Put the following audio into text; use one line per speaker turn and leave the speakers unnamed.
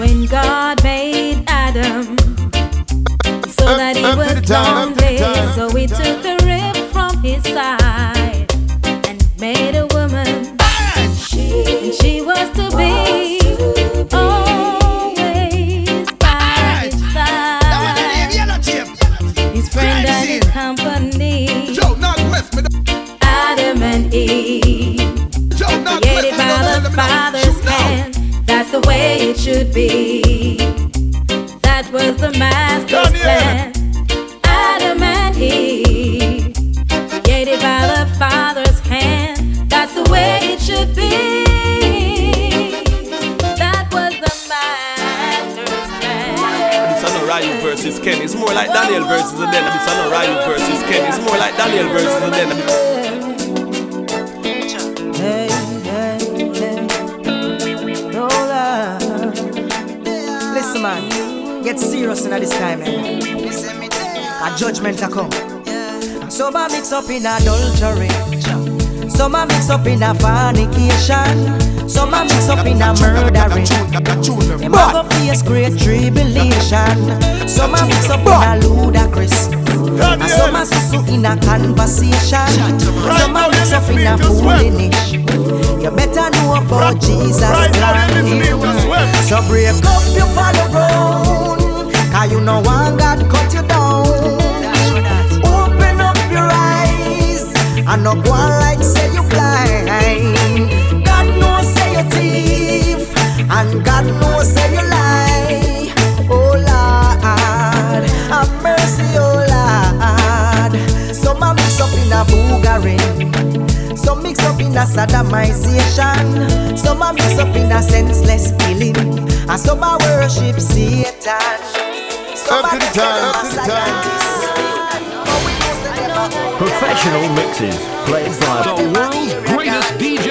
when God made Adam so that he was lonely. So he took a rib from his side and made a woman. And she was to be always by his side. His friend and his company. Adam and Eve. Created by the Father's should be. That was the Master's plan. Adam and Eve. Created by the Father's hand. That's the way it should be. That was the Master's plan.
No Ryu versus Kenny. It's more like Daniel versus the then. This is no Ryu versus Kenny. It's more like Daniel versus the
Listen, man. Get serious in this time, man. A judgment a come. Some a mix up in adultery. Some a mix up in a fornication. Some a mix up in a murdering. Them a go face great tribulation. Some a mix up in a ludicrous. And some a susu in a conversation. Some a mix up in a foolish. You better know about Jesus plan. So break up your follow. One God cut you down. Open up your eyes. And not go on like say you blind. God knows say you thief. And God knows say you lie. Oh Lord, have mercy, oh Lord. Some a mix up in a boogaring. Some mix up in a sodomization. Some a mix up in a senseless killing. And some a worship Satan. Some
Up
a
to the
mix up
time,
in
to the time.
scientist. But we know say them a-
Professional mixes played by
The world's greatest DJ.